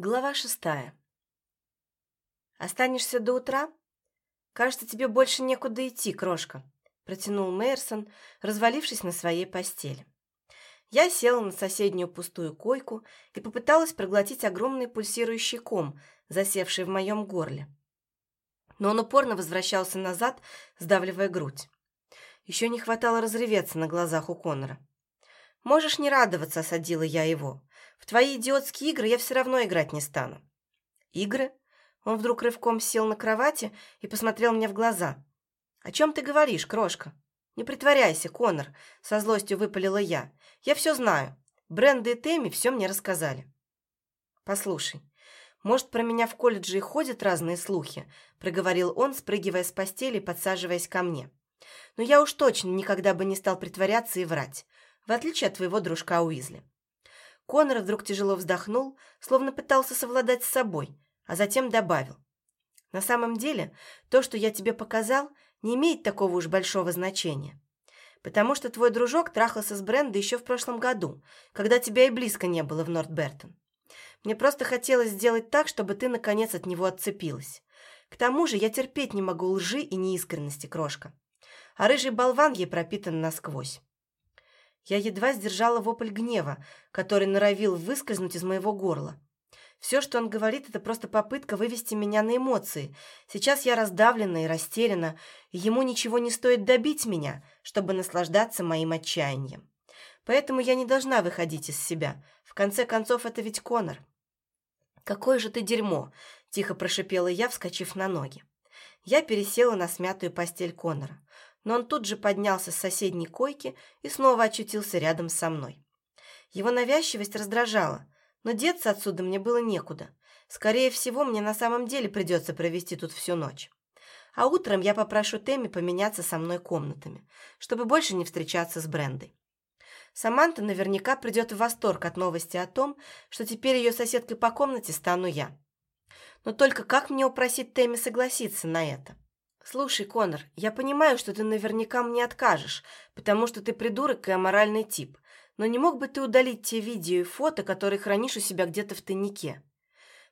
Глава шестая. «Останешься до утра? Кажется, тебе больше некуда идти, крошка», протянул Мейерсон, развалившись на своей постели. Я села на соседнюю пустую койку и попыталась проглотить огромный пульсирующий ком, засевший в моем горле. Но он упорно возвращался назад, сдавливая грудь. Еще не хватало разреветься на глазах у Коннора. «Можешь не радоваться», — осадила я его. В твои идиотские игры я все равно играть не стану». «Игры?» Он вдруг рывком сел на кровати и посмотрел мне в глаза. «О чем ты говоришь, крошка?» «Не притворяйся, Конор», — со злостью выпалила я. «Я все знаю. Бренды и Тэмми все мне рассказали». «Послушай, может, про меня в колледже и ходят разные слухи», — проговорил он, спрыгивая с постели и подсаживаясь ко мне. «Но я уж точно никогда бы не стал притворяться и врать, в отличие от твоего дружка Уизли. Конор вдруг тяжело вздохнул, словно пытался совладать с собой, а затем добавил. «На самом деле, то, что я тебе показал, не имеет такого уж большого значения. Потому что твой дружок трахался с Брендой еще в прошлом году, когда тебя и близко не было в Нортбертон. Мне просто хотелось сделать так, чтобы ты, наконец, от него отцепилась. К тому же я терпеть не могу лжи и неискренности, крошка. А рыжий болван ей пропитан насквозь. Я едва сдержала вопль гнева, который норовил выскользнуть из моего горла. Все, что он говорит, это просто попытка вывести меня на эмоции. Сейчас я раздавлена и растеряна, и ему ничего не стоит добить меня, чтобы наслаждаться моим отчаянием. Поэтому я не должна выходить из себя. В конце концов, это ведь Конор. «Какое же ты дерьмо!» – тихо прошипела я, вскочив на ноги. Я пересела на смятую постель Конора но он тут же поднялся с соседней койки и снова очутился рядом со мной. Его навязчивость раздражала, но деться отсюда мне было некуда. Скорее всего, мне на самом деле придется провести тут всю ночь. А утром я попрошу Тэмми поменяться со мной комнатами, чтобы больше не встречаться с Брендой. Саманта наверняка придет в восторг от новости о том, что теперь ее соседкой по комнате стану я. Но только как мне упросить Тэмми согласиться на это? «Слушай, Конор, я понимаю, что ты наверняка мне откажешь, потому что ты придурок и аморальный тип, но не мог бы ты удалить те видео и фото, которые хранишь у себя где-то в тайнике?»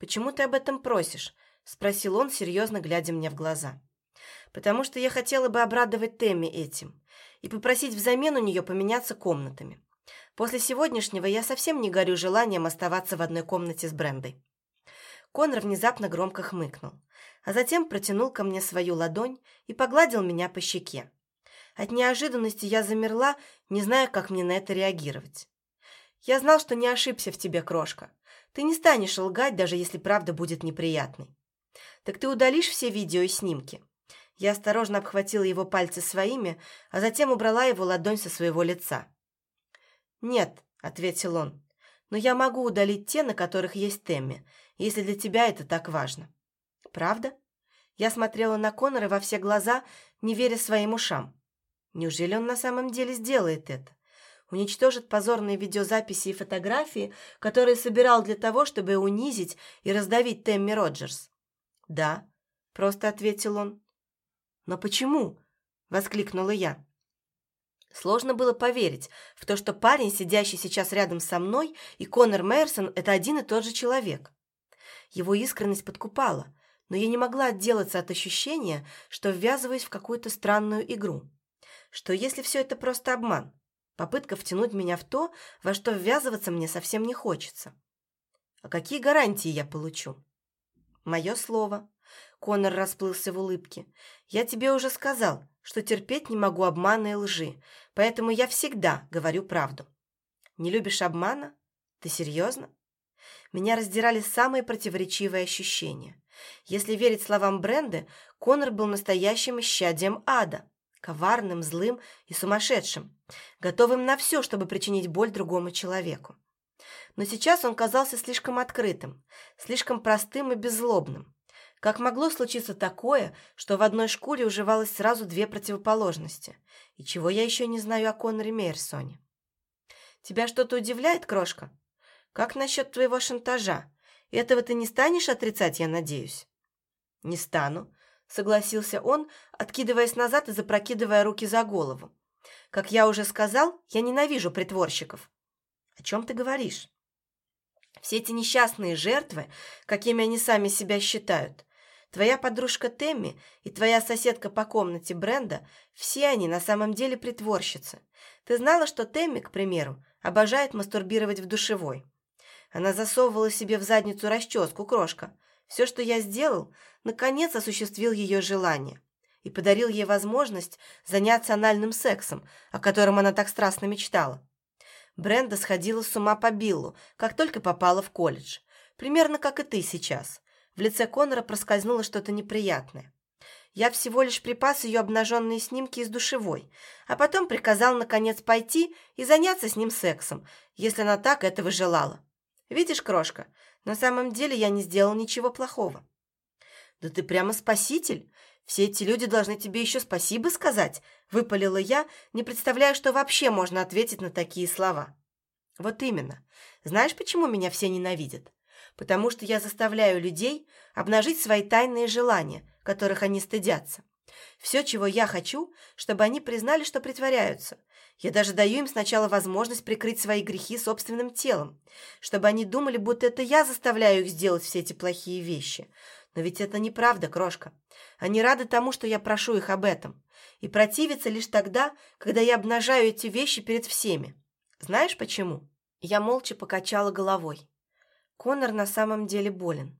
«Почему ты об этом просишь?» – спросил он, серьезно глядя мне в глаза. «Потому что я хотела бы обрадовать Тэмми этим и попросить взамен у нее поменяться комнатами. После сегодняшнего я совсем не горю желанием оставаться в одной комнате с Брендой». Конор внезапно громко хмыкнул а затем протянул ко мне свою ладонь и погладил меня по щеке. От неожиданности я замерла, не зная, как мне на это реагировать. «Я знал, что не ошибся в тебе, крошка. Ты не станешь лгать, даже если правда будет неприятной. Так ты удалишь все видео и снимки?» Я осторожно обхватила его пальцы своими, а затем убрала его ладонь со своего лица. «Нет», — ответил он, — «но я могу удалить те, на которых есть Темми, если для тебя это так важно». Правда? Я смотрела на Конора во все глаза, не веря своим ушам. Неужели он на самом деле сделает это? Уничтожит позорные видеозаписи и фотографии, которые собирал для того, чтобы унизить и раздавить Тэмми Роджерс? «Да», — просто ответил он. «Но почему?» — воскликнула я. Сложно было поверить в то, что парень, сидящий сейчас рядом со мной, и Конор Мейерсон – это один и тот же человек. Его искренность подкупала, но я не могла отделаться от ощущения, что ввязываюсь в какую-то странную игру. Что если все это просто обман? Попытка втянуть меня в то, во что ввязываться мне совсем не хочется. А какие гарантии я получу? Мое слово. Конор расплылся в улыбке. Я тебе уже сказал, что терпеть не могу обмана и лжи, поэтому я всегда говорю правду. Не любишь обмана? Ты серьезно? Меня раздирали самые противоречивые ощущения. Если верить словам Бренды, Конор был настоящим исчадием ада, коварным, злым и сумасшедшим, готовым на все, чтобы причинить боль другому человеку. Но сейчас он казался слишком открытым, слишком простым и беззлобным. Как могло случиться такое, что в одной шкуре уживалось сразу две противоположности? И чего я еще не знаю о Коноре Мейерсоне? Тебя что-то удивляет, крошка? Как насчет твоего шантажа? Этого ты не станешь отрицать, я надеюсь?» «Не стану», — согласился он, откидываясь назад и запрокидывая руки за голову. «Как я уже сказал, я ненавижу притворщиков». «О чем ты говоришь?» Все эти несчастные жертвы, какими они сами себя считают, твоя подружка Темми и твоя соседка по комнате Бренда, все они на самом деле притворщицы. Ты знала, что Темми, к примеру, обожает мастурбировать в душевой? Она засовывала себе в задницу расческу, крошка. Все, что я сделал, наконец осуществил ее желание и подарил ей возможность заняться анальным сексом, о котором она так страстно мечтала. Бренда сходила с ума по Биллу, как только попала в колледж. Примерно как и ты сейчас. В лице Конора проскользнуло что-то неприятное. Я всего лишь припас ее обнаженные снимки из душевой, а потом приказал, наконец, пойти и заняться с ним сексом, если она так этого желала. Видишь, крошка, на самом деле я не сделал ничего плохого. Да ты прямо спаситель. Все эти люди должны тебе еще спасибо сказать, выпалила я, не представляя, что вообще можно ответить на такие слова. Вот именно. Знаешь, почему меня все ненавидят? Потому что я заставляю людей обнажить свои тайные желания, которых они стыдятся. Все, чего я хочу, чтобы они признали, что притворяются. Я даже даю им сначала возможность прикрыть свои грехи собственным телом, чтобы они думали, будто это я заставляю их сделать все эти плохие вещи. Но ведь это неправда, крошка. Они рады тому, что я прошу их об этом. И противятся лишь тогда, когда я обнажаю эти вещи перед всеми. Знаешь почему? Я молча покачала головой. Конор на самом деле болен.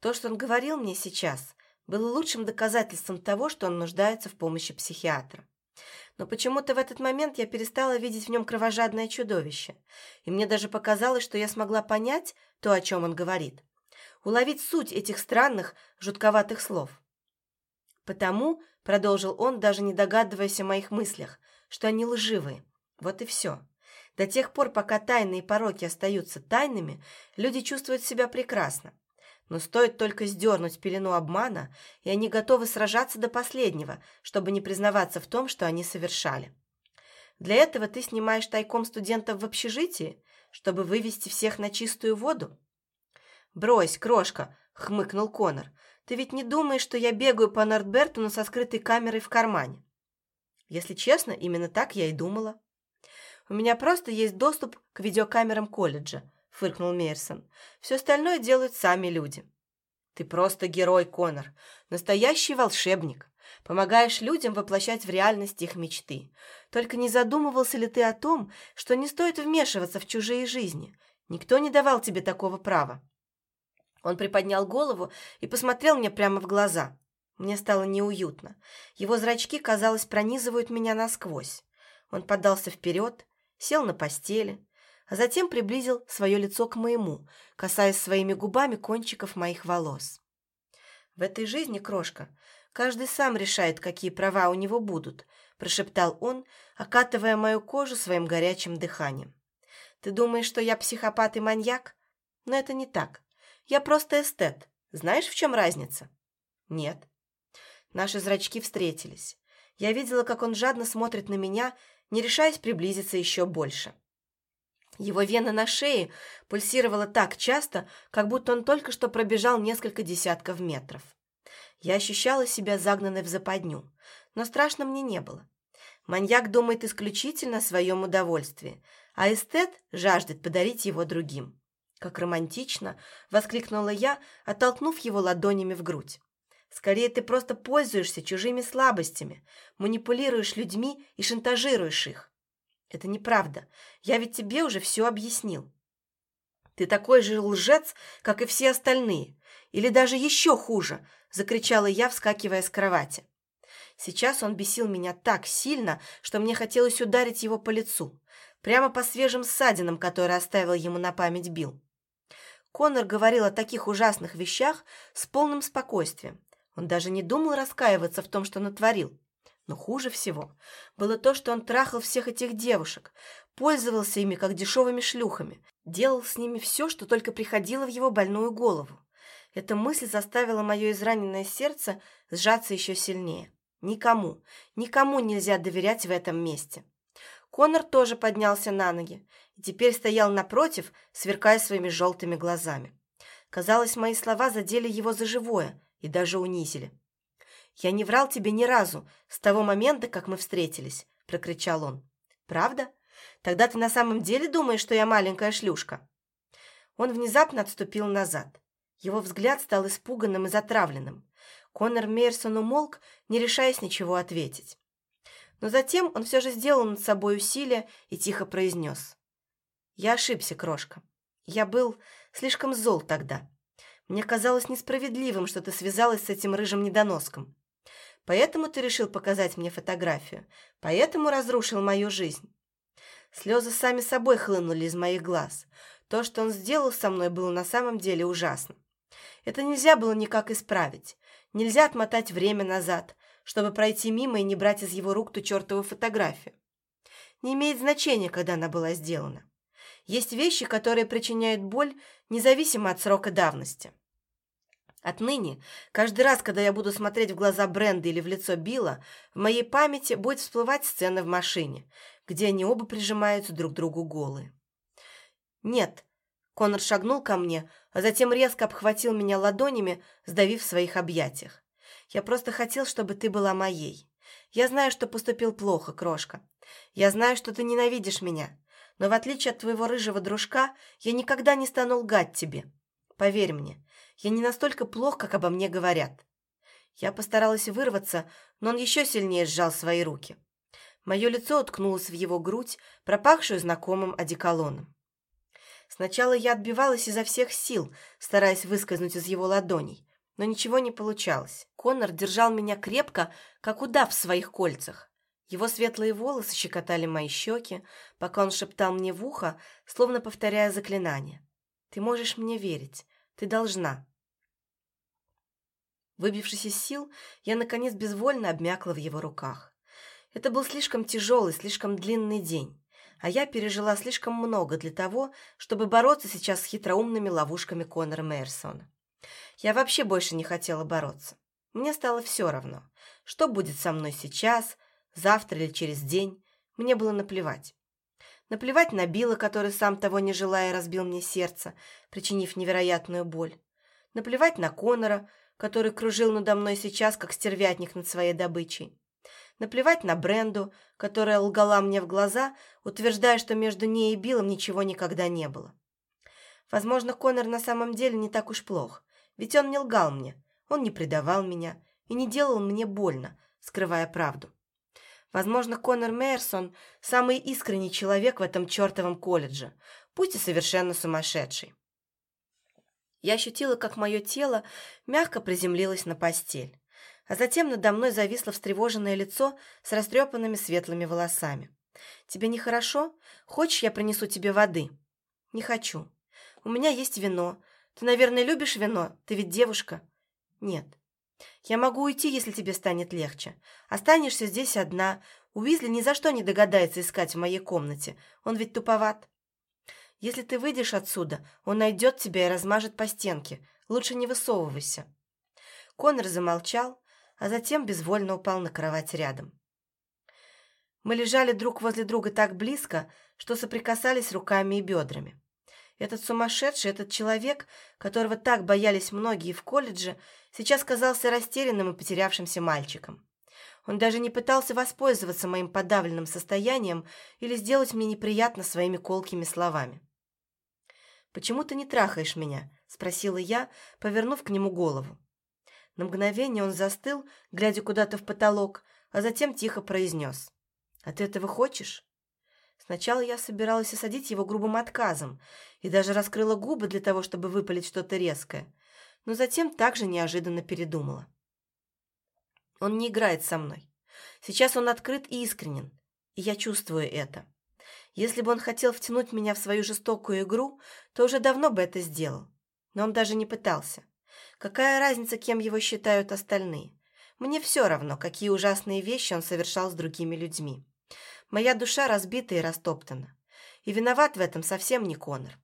То, что он говорил мне сейчас, было лучшим доказательством того, что он нуждается в помощи психиатра. Но почему-то в этот момент я перестала видеть в нем кровожадное чудовище, и мне даже показалось, что я смогла понять то, о чем он говорит, уловить суть этих странных, жутковатых слов. «Потому», — продолжил он, даже не догадываясь о моих мыслях, что они лживые. Вот и все. До тех пор, пока тайные пороки остаются тайными, люди чувствуют себя прекрасно. Но стоит только сдернуть пелену обмана, и они готовы сражаться до последнего, чтобы не признаваться в том, что они совершали. Для этого ты снимаешь тайком студентов в общежитии, чтобы вывести всех на чистую воду? «Брось, крошка!» — хмыкнул Конор. «Ты ведь не думаешь, что я бегаю по Нортбертону со скрытой камерой в кармане?» Если честно, именно так я и думала. «У меня просто есть доступ к видеокамерам колледжа», — фыркнул Мейерсон. «Все остальное делают сами люди». «Ты просто герой, Конор. Настоящий волшебник. Помогаешь людям воплощать в реальность их мечты. Только не задумывался ли ты о том, что не стоит вмешиваться в чужие жизни? Никто не давал тебе такого права». Он приподнял голову и посмотрел мне прямо в глаза. Мне стало неуютно. Его зрачки, казалось, пронизывают меня насквозь. Он подался вперед, сел на постели, а затем приблизил свое лицо к моему, касаясь своими губами кончиков моих волос. «В этой жизни, крошка, каждый сам решает, какие права у него будут», прошептал он, окатывая мою кожу своим горячим дыханием. «Ты думаешь, что я психопат и маньяк? Но это не так. Я просто эстет. Знаешь, в чем разница?» «Нет». Наши зрачки встретились. Я видела, как он жадно смотрит на меня, не решаясь приблизиться еще больше. Его вена на шее пульсировала так часто, как будто он только что пробежал несколько десятков метров. Я ощущала себя загнанной в западню, но страшно мне не было. Маньяк думает исключительно о своем удовольствии, а эстет жаждет подарить его другим. «Как романтично!» — воскликнула я, оттолкнув его ладонями в грудь. «Скорее ты просто пользуешься чужими слабостями, манипулируешь людьми и шантажируешь их. Это неправда. Я ведь тебе уже все объяснил. Ты такой же лжец, как и все остальные. Или даже еще хуже!» — закричала я, вскакивая с кровати. Сейчас он бесил меня так сильно, что мне хотелось ударить его по лицу, прямо по свежим ссадинам, которые оставил ему на память Билл. Конор говорил о таких ужасных вещах с полным спокойствием. Он даже не думал раскаиваться в том, что натворил. Но хуже всего было то, что он трахал всех этих девушек, пользовался ими как дешевыми шлюхами, делал с ними все, что только приходило в его больную голову. Эта мысль заставила мое израненное сердце сжаться еще сильнее. Никому, никому нельзя доверять в этом месте. Конор тоже поднялся на ноги и теперь стоял напротив, сверкая своими желтыми глазами. Казалось, мои слова задели его за живое и даже унизили. «Я не врал тебе ни разу с того момента, как мы встретились», — прокричал он. «Правда? Тогда ты на самом деле думаешь, что я маленькая шлюшка?» Он внезапно отступил назад. Его взгляд стал испуганным и затравленным. Конор Мейерсон умолк, не решаясь ничего ответить. Но затем он все же сделал над собой усилие и тихо произнес. «Я ошибся, крошка. Я был слишком зол тогда. Мне казалось несправедливым, что ты связалась с этим рыжим недоноском. Поэтому ты решил показать мне фотографию. Поэтому разрушил мою жизнь. Слезы сами собой хлынули из моих глаз. То, что он сделал со мной, было на самом деле ужасно. Это нельзя было никак исправить. Нельзя отмотать время назад, чтобы пройти мимо и не брать из его рук ту чертову фотографию. Не имеет значения, когда она была сделана. Есть вещи, которые причиняют боль, независимо от срока давности. Отныне, каждый раз, когда я буду смотреть в глаза Бренда или в лицо Билла, в моей памяти будет всплывать сцена в машине, где они оба прижимаются друг к другу голые. «Нет», — Конор шагнул ко мне, а затем резко обхватил меня ладонями, сдавив в своих объятиях. «Я просто хотел, чтобы ты была моей. Я знаю, что поступил плохо, крошка. Я знаю, что ты ненавидишь меня, но в отличие от твоего рыжего дружка, я никогда не стану лгать тебе. Поверь мне, я не настолько плох, как обо мне говорят. Я постаралась вырваться, но он еще сильнее сжал свои руки. Мое лицо уткнулось в его грудь, пропахшую знакомым одеколоном. Сначала я отбивалась изо всех сил, стараясь выскользнуть из его ладоней, но ничего не получалось. Конор держал меня крепко, как удав в своих кольцах. Его светлые волосы щекотали мои щеки, пока он шептал мне в ухо, словно повторяя заклинание. «Ты можешь мне верить. Ты должна». Выбившись из сил, я, наконец, безвольно обмякла в его руках. Это был слишком тяжелый, слишком длинный день, а я пережила слишком много для того, чтобы бороться сейчас с хитроумными ловушками Конора Мейерсона. Я вообще больше не хотела бороться. Мне стало все равно, что будет со мной сейчас, завтра или через день. Мне было наплевать. Наплевать на Билла, который, сам того не желая, разбил мне сердце, причинив невероятную боль. Наплевать на Конора, который кружил надо мной сейчас, как стервятник над своей добычей. Наплевать на Бренду, которая лгала мне в глаза, утверждая, что между ней и Биллом ничего никогда не было. Возможно, Конор на самом деле не так уж плох, ведь он не лгал мне, он не предавал меня и не делал мне больно, скрывая правду. Возможно, Конор Мейерсон – самый искренний человек в этом чертовом колледже, пусть и совершенно сумасшедший. Я ощутила, как мое тело мягко приземлилось на постель, а затем надо мной зависло встревоженное лицо с растрепанными светлыми волосами. «Тебе нехорошо? Хочешь, я принесу тебе воды?» «Не хочу. У меня есть вино. Ты, наверное, любишь вино? Ты ведь девушка?» «Нет. Я могу уйти, если тебе станет легче. Останешься здесь одна. Уизли ни за что не догадается искать в моей комнате. Он ведь туповат. Если ты выйдешь отсюда, он найдет тебя и размажет по стенке. Лучше не высовывайся». Конор замолчал, а затем безвольно упал на кровать рядом. Мы лежали друг возле друга так близко, что соприкасались руками и бедрами. Этот сумасшедший, этот человек, которого так боялись многие в колледже, сейчас казался растерянным и потерявшимся мальчиком. Он даже не пытался воспользоваться моим подавленным состоянием или сделать мне неприятно своими колкими словами. «Почему ты не трахаешь меня?» – спросила я, повернув к нему голову. На мгновение он застыл, глядя куда-то в потолок, а затем тихо произнес. «А ты этого хочешь?» Сначала я собиралась осадить его грубым отказом и даже раскрыла губы для того, чтобы выпалить что-то резкое, но затем также неожиданно передумала. Он не играет со мной. Сейчас он открыт и искренен, и я чувствую это. Если бы он хотел втянуть меня в свою жестокую игру, то уже давно бы это сделал. Но он даже не пытался. Какая разница, кем его считают остальные? Мне все равно, какие ужасные вещи он совершал с другими людьми. Моя душа разбита и растоптана. И виноват в этом совсем не Конор.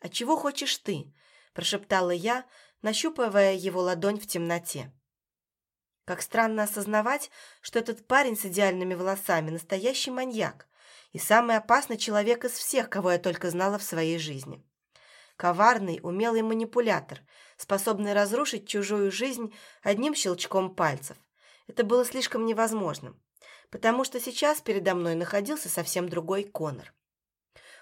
«А чего хочешь ты?» – прошептала я, нащупывая его ладонь в темноте. Как странно осознавать, что этот парень с идеальными волосами – настоящий маньяк и самый опасный человек из всех, кого я только знала в своей жизни. Коварный, умелый манипулятор, способный разрушить чужую жизнь одним щелчком пальцев. Это было слишком невозможным потому что сейчас передо мной находился совсем другой Конор.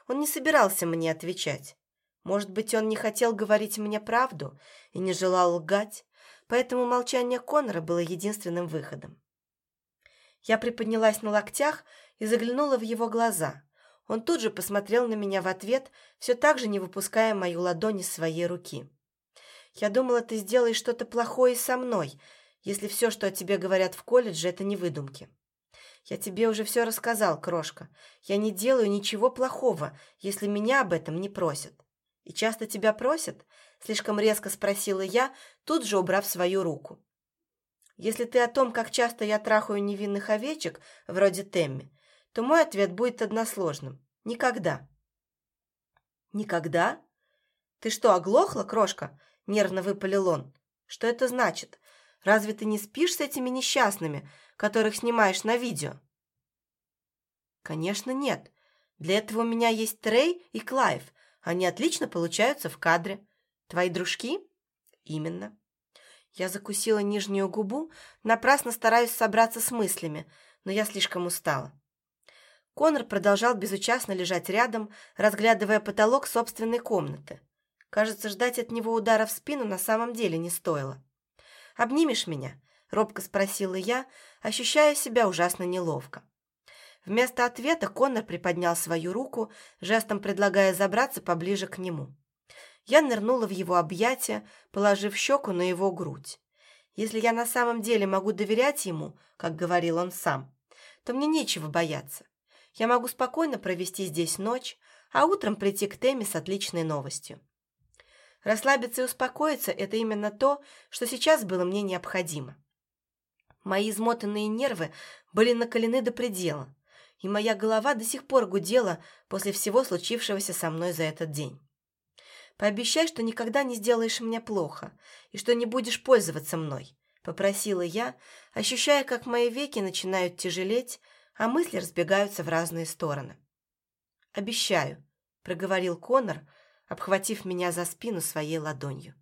Он не собирался мне отвечать. Может быть, он не хотел говорить мне правду и не желал лгать, поэтому молчание Конора было единственным выходом. Я приподнялась на локтях и заглянула в его глаза. Он тут же посмотрел на меня в ответ, все так же не выпуская мою ладонь из своей руки. «Я думала, ты сделаешь что-то плохое со мной, если все, что о тебе говорят в колледже, это не выдумки». «Я тебе уже все рассказал, крошка. Я не делаю ничего плохого, если меня об этом не просят». «И часто тебя просят?» – слишком резко спросила я, тут же убрав свою руку. «Если ты о том, как часто я трахаю невинных овечек, вроде Темми, то мой ответ будет односложным. Никогда». «Никогда? Ты что, оглохла, крошка?» – нервно выпалил он. «Что это значит? Разве ты не спишь с этими несчастными, которых снимаешь на видео?» «Конечно, нет. Для этого у меня есть Трей и Клайв. Они отлично получаются в кадре. Твои дружки?» «Именно». Я закусила нижнюю губу, напрасно стараюсь собраться с мыслями, но я слишком устала. Конор продолжал безучастно лежать рядом, разглядывая потолок собственной комнаты. Кажется, ждать от него удара в спину на самом деле не стоило. «Обнимешь меня?» – робко спросила я, ощущая себя ужасно неловко. Вместо ответа Коннор приподнял свою руку, жестом предлагая забраться поближе к нему. Я нырнула в его объятия, положив щеку на его грудь. Если я на самом деле могу доверять ему, как говорил он сам, то мне нечего бояться. Я могу спокойно провести здесь ночь, а утром прийти к Теме с отличной новостью. Расслабиться и успокоиться – это именно то, что сейчас было мне необходимо. Мои измотанные нервы были накалены до предела, и моя голова до сих пор гудела после всего случившегося со мной за этот день. «Пообещай, что никогда не сделаешь мне плохо и что не будешь пользоваться мной», – попросила я, ощущая, как мои веки начинают тяжелеть, а мысли разбегаются в разные стороны. «Обещаю», – проговорил Конор, обхватив меня за спину своей ладонью.